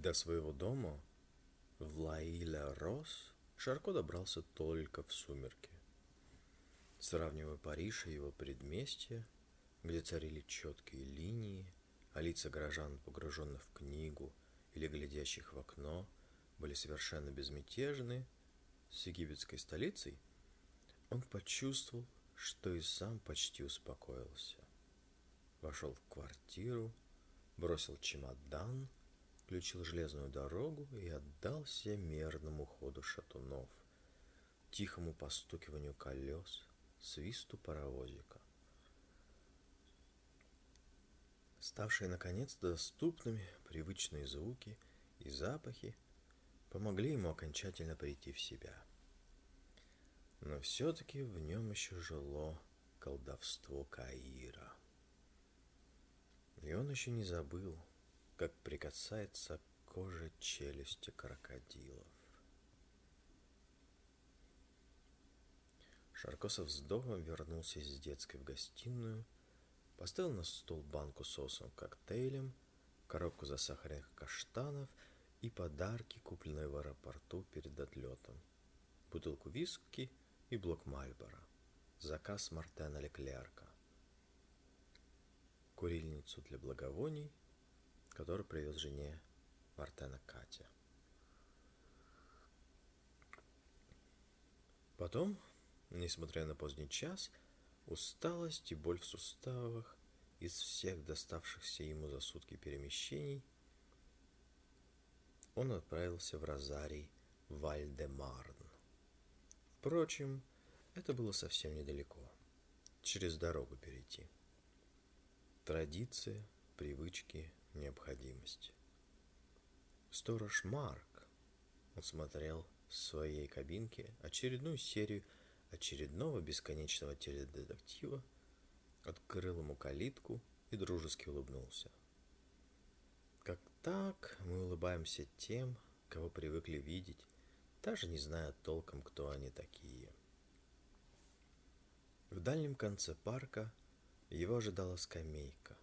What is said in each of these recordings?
До своего дома в Лаиля-Рос Шарко добрался только в сумерки. Сравнивая Париж и его предместье, где царили четкие линии, а лица горожан, погруженных в книгу или глядящих в окно, были совершенно безмятежны, с египетской столицей, он почувствовал, что и сам почти успокоился. Вошел в квартиру, бросил чемодан, включил железную дорогу и отдался мерному ходу шатунов, тихому постукиванию колес, свисту паровозика. Ставшие наконец доступными привычные звуки и запахи помогли ему окончательно прийти в себя. Но все-таки в нем еще жило колдовство Каира. И он еще не забыл, как прикасается к коже челюсти крокодилов. Шарко со вздохом вернулся из детской в гостиную, поставил на стол банку соусом коктейлем, коробку засахаренных каштанов и подарки, купленные в аэропорту перед отлетом, бутылку виски и блок Мальбора, заказ Мартена Леклерка, курильницу для благовоний, который привез жене Мартена Катя. Потом Несмотря на поздний час, усталость и боль в суставах из всех доставшихся ему за сутки перемещений, он отправился в Розарий Вальдемарн. Впрочем, это было совсем недалеко. Через дорогу перейти. Традиция, привычки, необходимость. Сторож Марк, он смотрел в своей кабинке очередную серию очередного бесконечного теледетектива, открыл ему калитку и дружески улыбнулся. Как так мы улыбаемся тем, кого привыкли видеть, даже не зная толком, кто они такие. В дальнем конце парка его ожидала скамейка.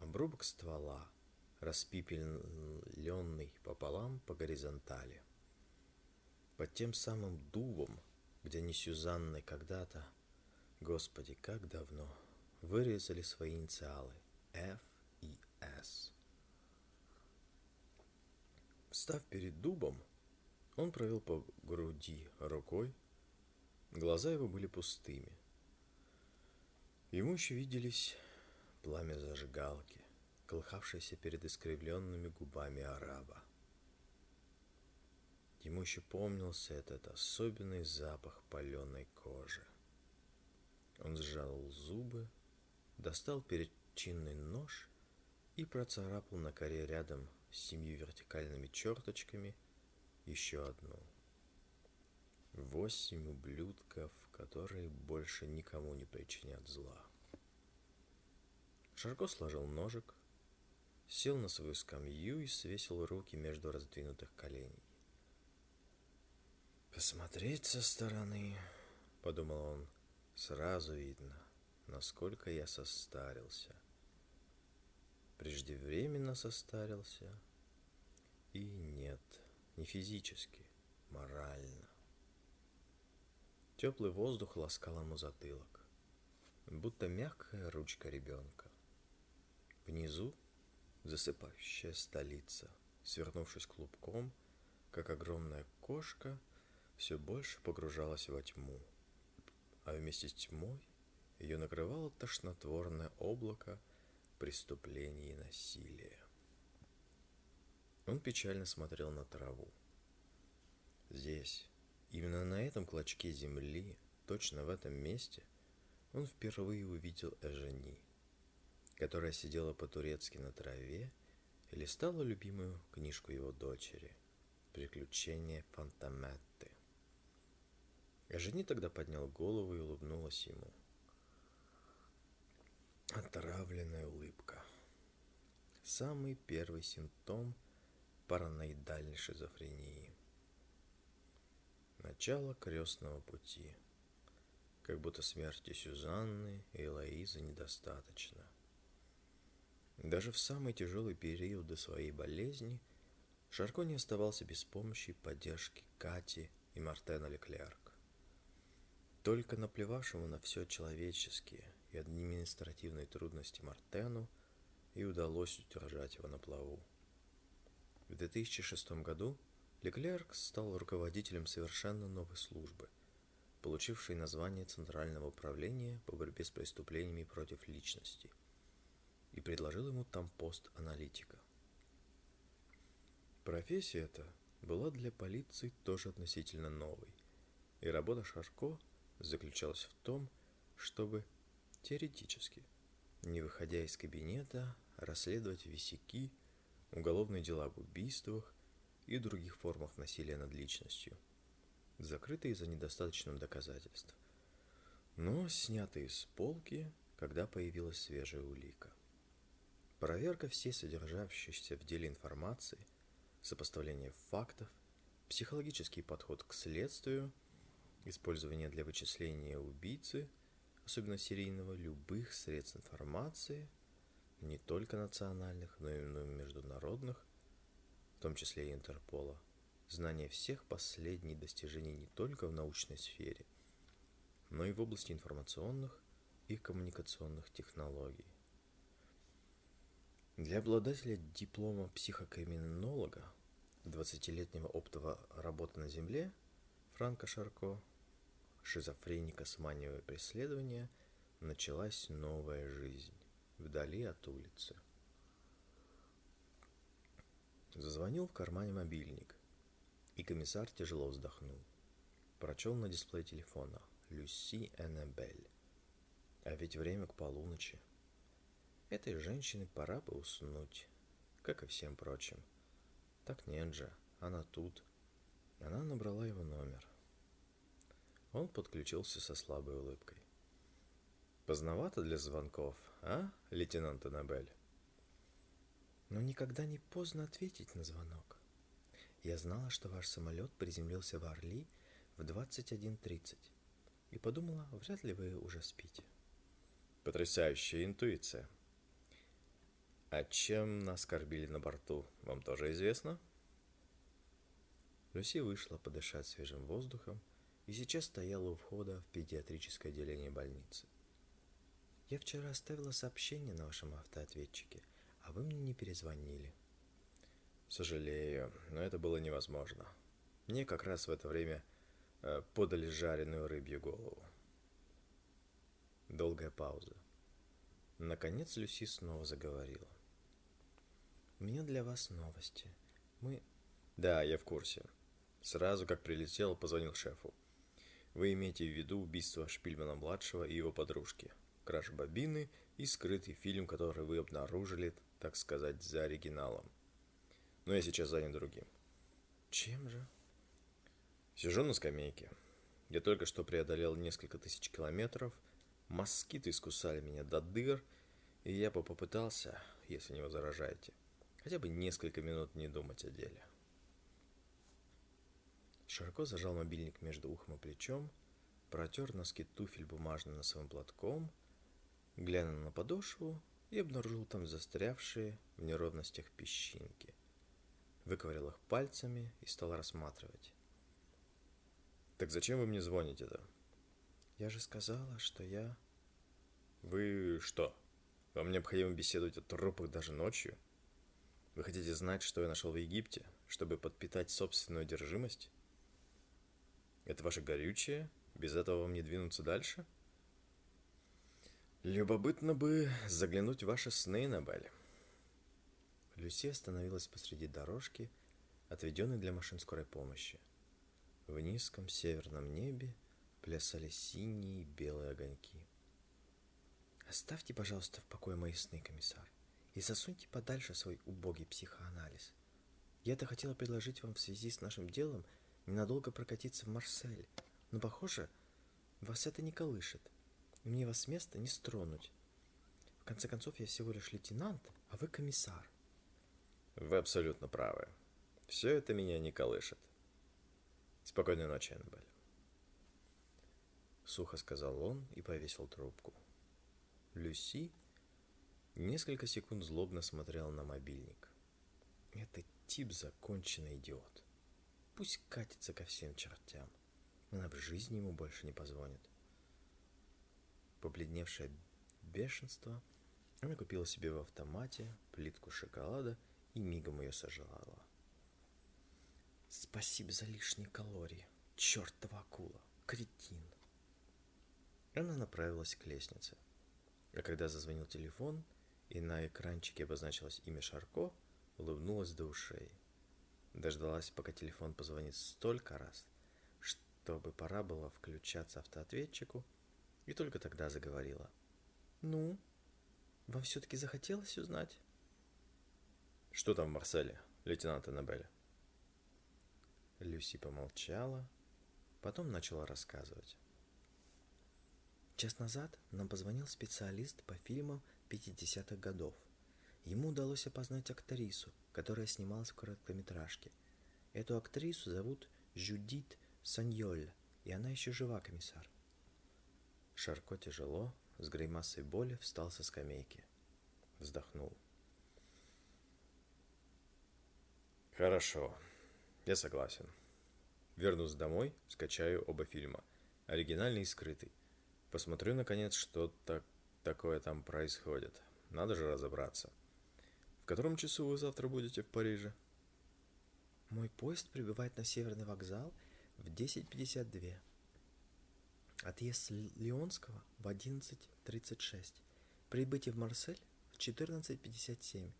Обрубок ствола, распипеленный пополам по горизонтали. Под тем самым дубом, где они Сюзанной когда-то, господи, как давно, вырезали свои инициалы F и S. Встав перед дубом, он провел по груди рукой, глаза его были пустыми. Ему еще виделись пламя зажигалки, колыхавшееся перед искривленными губами араба. Ему еще помнился этот особенный запах паленой кожи. Он сжал зубы, достал перечинный нож и процарапал на коре рядом с семью вертикальными черточками еще одну. Восемь ублюдков, которые больше никому не причинят зла. Шарко сложил ножик, сел на свою скамью и свесил руки между раздвинутых коленей. Посмотреть со стороны, подумал он, сразу видно, насколько я состарился. Преждевременно состарился. И нет, не физически, морально. Теплый воздух ласкал ему затылок, будто мягкая ручка ребенка. Внизу засыпающая столица, свернувшись клубком, как огромная кошка — все больше погружалась во тьму, а вместе с тьмой ее накрывало тошнотворное облако преступлений и насилия. Он печально смотрел на траву. Здесь, именно на этом клочке земли, точно в этом месте, он впервые увидел Эжени, которая сидела по-турецки на траве и листала любимую книжку его дочери «Приключения Фантометты». А жени тогда поднял голову и улыбнулась ему. Отравленная улыбка. Самый первый симптом параноидальной шизофрении. Начало крестного пути. Как будто смерти Сюзанны и Элоизы недостаточно. Даже в самый тяжелый период до своей болезни Шарко не оставался без помощи и поддержки Кати и Мартена Леклерк. Только наплевавшему на все человеческие и административные трудности Мартену и удалось удержать его на плаву. В 2006 году Леклерк стал руководителем совершенно новой службы, получившей название Центрального управления по борьбе с преступлениями против личности, и предложил ему там пост аналитика. Профессия эта была для полиции тоже относительно новой, и работа Шарко заключалась в том, чтобы теоретически, не выходя из кабинета, расследовать висяки, уголовные дела об убийствах и других формах насилия над личностью, закрытые из-за недостаточных доказательств, но снятые с полки, когда появилась свежая улика. Проверка всей содержащейся в деле информации, сопоставление фактов, психологический подход к следствию, использование для вычисления убийцы, особенно серийного, любых средств информации – не только национальных, но и международных, в том числе и Интерпола, знание всех последних достижений не только в научной сфере, но и в области информационных и коммуникационных технологий. Для обладателя диплома психокриминолога, 20-летнего опыта работы на Земле, Франко Шарко, шизофреника с манией преследования, началась новая жизнь вдали от улицы. Зазвонил в кармане мобильник, и комиссар тяжело вздохнул. Прочел на дисплее телефона «Люси Эннебель». А ведь время к полуночи. Этой женщине пора бы уснуть, как и всем прочим. Так нет же, она тут. Она набрала его номер. Он подключился со слабой улыбкой. Поздновато для звонков, а, лейтенант Аннабель? Но никогда не поздно ответить на звонок. Я знала, что ваш самолет приземлился в Орли в 21.30 и подумала, вряд ли вы уже спите. Потрясающая интуиция. А чем нас кормили на борту, вам тоже известно? Люси вышла подышать свежим воздухом и сейчас стояла у входа в педиатрическое отделение больницы. Я вчера оставила сообщение на вашем автоответчике, а вы мне не перезвонили. Сожалею, но это было невозможно. Мне как раз в это время э, подали жареную рыбью голову. Долгая пауза. Наконец Люси снова заговорила. У меня для вас новости. Мы... Да, я в курсе. Сразу как прилетел, позвонил шефу. Вы имеете в виду убийство Шпильмана-младшего и его подружки – краш бобины и скрытый фильм, который вы обнаружили, так сказать, за оригиналом. Но я сейчас занят другим. Чем же? Сижу на скамейке. Я только что преодолел несколько тысяч километров, москиты искусали меня до дыр, и я бы попытался, если не возражаете, хотя бы несколько минут не думать о деле. Широко зажал мобильник между ухом и плечом, протер носки туфель бумажным носовым платком – Глянул на подошву и обнаружил там застрявшие в неровностях песчинки. Выковырял их пальцами и стал рассматривать. «Так зачем вы мне звоните-то?» «Я же сказала, что я...» «Вы что? Вам необходимо беседовать о трупах даже ночью? Вы хотите знать, что я нашел в Египте, чтобы подпитать собственную одержимость? Это ваше горючее? Без этого вам не двинуться дальше?» Любопытно бы заглянуть в ваши сны, Набель. Люси остановилась посреди дорожки, отведенной для машин скорой помощи. В низком северном небе плясали синие и белые огоньки. Оставьте, пожалуйста, в покое мои сны, комиссар, и засуньте подальше свой убогий психоанализ. Я-то хотела предложить вам в связи с нашим делом ненадолго прокатиться в Марсель, но, похоже, вас это не колышет. Мне вас с места не стронуть. В конце концов, я всего лишь лейтенант, а вы комиссар. Вы абсолютно правы. Все это меня не колышет. Спокойной ночи, Эннабель. Сухо сказал он и повесил трубку. Люси Несколько секунд злобно смотрел на мобильник. Этот тип законченный идиот. Пусть катится ко всем чертям. Она в жизни ему больше не позвонит. Побледневшее бешенство, она купила себе в автомате плитку шоколада и мигом ее сожрала. Спасибо за лишние калории. Чертова акула. Кретин. Она направилась к лестнице. А когда зазвонил телефон, и на экранчике обозначилось имя Шарко, улыбнулась до ушей. Дождалась, пока телефон позвонит столько раз, чтобы пора было включаться автоответчику, и только тогда заговорила. «Ну, вам все-таки захотелось узнать?» «Что там в Марселе, лейтенант Аннабель?» Люси помолчала, потом начала рассказывать. Час назад нам позвонил специалист по фильмам 50-х годов – Ему удалось опознать актрису, которая снималась в короткометражке. Эту актрису зовут Жюдит Саньоль, и она еще жива, комиссар. Шарко тяжело, с гримасой боли, встал со скамейки. Вздохнул. Хорошо, я согласен. Вернусь домой, скачаю оба фильма. Оригинальный и скрытый. Посмотрю, наконец, что так такое там происходит. Надо же разобраться. В котором часу вы завтра будете в Париже? Мой поезд прибывает на Северный вокзал в 10.52. Отъезд Лионского в 11.36. Прибытие в Марсель в 14.57.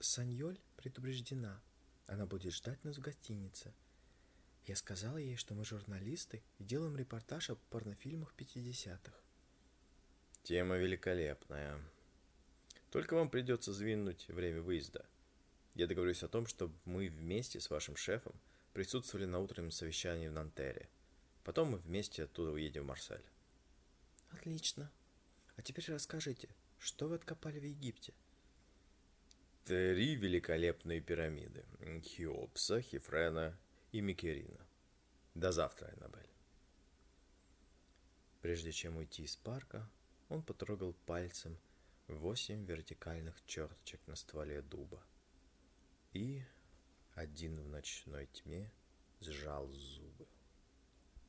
Саньоль предупреждена. Она будет ждать нас в гостинице. Я сказала ей, что мы журналисты и делаем репортаж о порнофильмах 50-х. Тема великолепная. Только вам придется сдвинуть время выезда. Я договорюсь о том, чтобы мы вместе с вашим шефом присутствовали на утреннем совещании в Нантере. Потом мы вместе оттуда уедем в Марсель. Отлично. А теперь расскажите, что вы откопали в Египте? Три великолепные пирамиды. Хеопса, Хифрена и Микерина. До завтра, Эннабель. Прежде чем уйти из парка, он потрогал пальцем – восемь вертикальных черточек на стволе дуба. И один в ночной тьме сжал зубы.